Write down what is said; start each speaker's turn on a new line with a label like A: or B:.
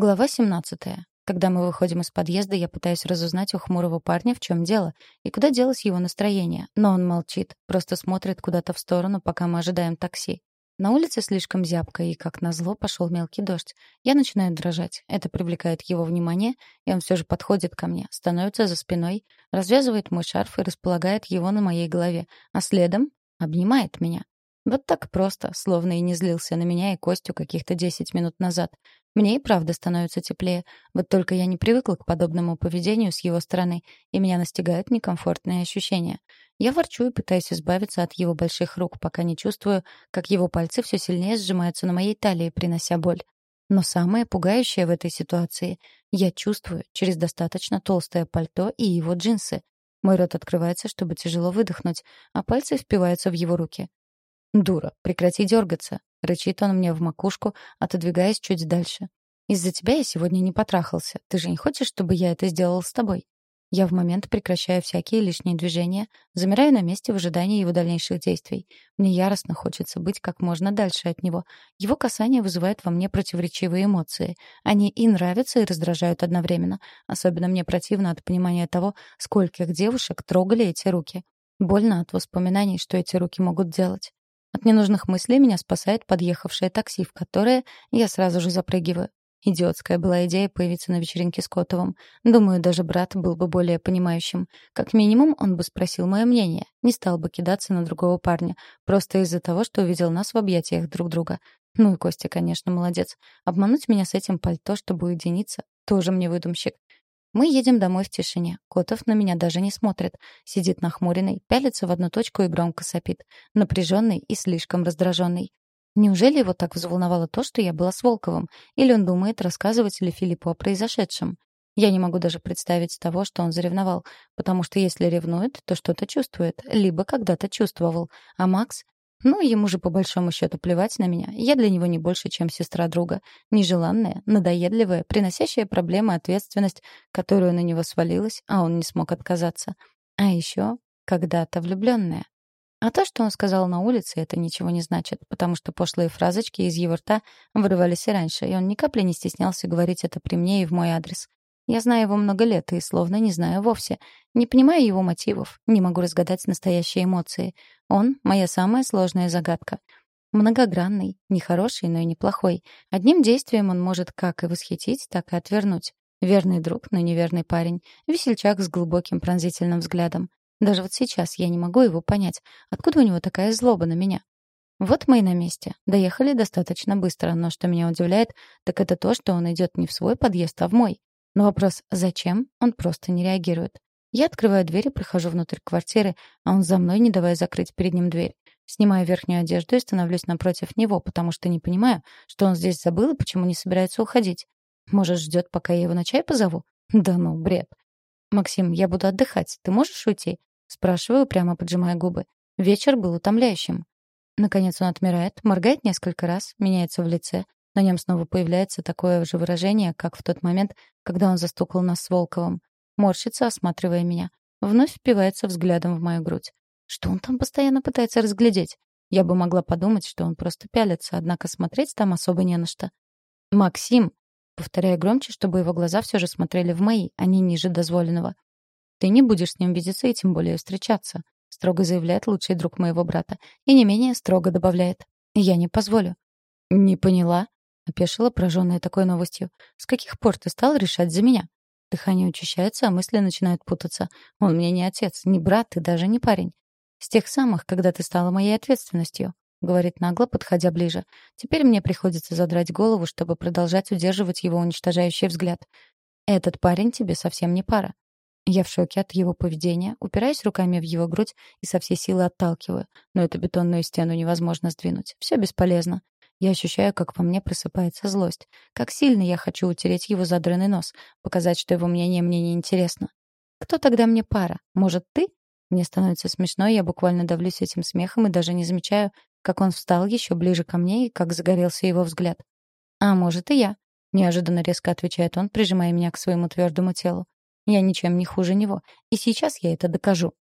A: Глава 17. Когда мы выходим из подъезда, я пытаюсь разузнать у хмурого парня, в чем дело, и куда делось его настроение, но он молчит, просто смотрит куда-то в сторону, пока мы ожидаем такси. На улице слишком зябко, и, как назло, пошел мелкий дождь. Я начинаю дрожать. Это привлекает его внимание, и он все же подходит ко мне, становится за спиной, развязывает мой шарф и располагает его на моей голове, а следом обнимает меня. Вот так просто, словно и не злился на меня и Костю каких-то десять минут назад. Мне и правда становится теплее. Вот только я не привыкла к подобному поведению с его стороны, и меня настигают некомфортные ощущения. Я ворчу и пытаюсь избавиться от его больших рук, пока не чувствую, как его пальцы все сильнее сжимаются на моей талии, принося боль. Но самое пугающее в этой ситуации — я чувствую через достаточно толстое пальто и его джинсы. Мой рот открывается, чтобы тяжело выдохнуть, а пальцы впиваются в его руки. «Дура, прекрати дергаться», — рычит он мне в макушку, отодвигаясь чуть дальше. «Из-за тебя я сегодня не потрахался. Ты же не хочешь, чтобы я это сделал с тобой?» Я в момент прекращаю всякие лишние движения, замираю на месте в ожидании его дальнейших действий. Мне яростно хочется быть как можно дальше от него. Его касания вызывают во мне противоречивые эмоции. Они и нравятся, и раздражают одновременно. Особенно мне противно от понимания того, скольких девушек трогали эти руки. Больно от воспоминаний, что эти руки могут делать. От ненужных мыслей меня спасает подъехавшее такси, в которое я сразу же запрыгиваю. Идиотская была идея появиться на вечеринке с Котовым. Думаю, даже брат был бы более понимающим. Как минимум, он бы спросил мое мнение. Не стал бы кидаться на другого парня. Просто из-за того, что увидел нас в объятиях друг друга. Ну и Костя, конечно, молодец. Обмануть меня с этим пальто, чтобы уединиться, тоже мне выдумщик. Мы едем домой в тишине. Котов на меня даже не смотрит. Сидит нахмуренный, пялится в одну точку и громко сопит. Напряженный и слишком раздраженный. Неужели его так взволновало то, что я была с Волковым? Или он думает, рассказывать ли Филиппу о произошедшем? Я не могу даже представить того, что он заревновал, потому что если ревнует, то что-то чувствует, либо когда-то чувствовал. А Макс ну, ему же по большому счету плевать на меня. Я для него не больше, чем сестра друга. Нежеланная, надоедливая, приносящая проблемы ответственность, которую на него свалилась, а он не смог отказаться. А еще когда-то влюбленная. А то, что он сказал на улице, это ничего не значит, потому что пошлые фразочки из его рта вырывались и раньше, и он ни капли не стеснялся говорить это при мне и в мой адрес. Я знаю его много лет и словно не знаю вовсе. Не понимаю его мотивов, не могу разгадать настоящие эмоции. Он — моя самая сложная загадка. Многогранный, нехороший, но и неплохой. Одним действием он может как и восхитить, так и отвернуть. Верный друг, но неверный парень. Весельчак с глубоким пронзительным взглядом. Даже вот сейчас я не могу его понять. Откуда у него такая злоба на меня? Вот мы и на месте. Доехали достаточно быстро, но что меня удивляет, так это то, что он идет не в свой подъезд, а в мой. На вопрос «зачем?» он просто не реагирует. Я открываю дверь и прохожу внутрь квартиры, а он за мной, не давая закрыть перед ним дверь. Снимаю верхнюю одежду и становлюсь напротив него, потому что не понимаю, что он здесь забыл и почему не собирается уходить. Может, ждет, пока я его на чай позову? Да ну, бред. «Максим, я буду отдыхать. Ты можешь уйти?» Спрашиваю, прямо поджимая губы. Вечер был утомляющим. Наконец он отмирает, моргает несколько раз, меняется в лице, на нем снова появляется такое же выражение, как в тот момент, когда он застукал нас с Волковым. Морщится, осматривая меня. Вновь впивается взглядом в мою грудь. Что он там постоянно пытается разглядеть? Я бы могла подумать, что он просто пялится, однако смотреть там особо не на что. «Максим!» повторяя громче, чтобы его глаза все же смотрели в мои, а не ниже дозволенного. «Ты не будешь с ним видеться и тем более встречаться», строго заявляет лучший друг моего брата, и не менее строго добавляет. «Я не позволю». «Не поняла?» Опешила, пораженная такой новостью. «С каких пор ты стал решать за меня?» Дыхание учащается, а мысли начинают путаться. Он мне не отец, не брат и даже не парень. «С тех самых, когда ты стала моей ответственностью», — говорит нагло, подходя ближе. «Теперь мне приходится задрать голову, чтобы продолжать удерживать его уничтожающий взгляд. Этот парень тебе совсем не пара». Я в шоке от его поведения, упираюсь руками в его грудь и со всей силы отталкиваю. Но эту бетонную стену невозможно сдвинуть. Все бесполезно. Я ощущаю, как во мне просыпается злость. Как сильно я хочу утереть его задранный нос, показать, что его мнение мне не интересно. Кто тогда мне пара? Может, ты? Мне становится смешно, я буквально давлюсь этим смехом и даже не замечаю, как он встал еще ближе ко мне и как загорелся его взгляд. А может, и я. Неожиданно резко отвечает он, прижимая меня к своему твердому телу. Я ничем не хуже него, и сейчас я это докажу.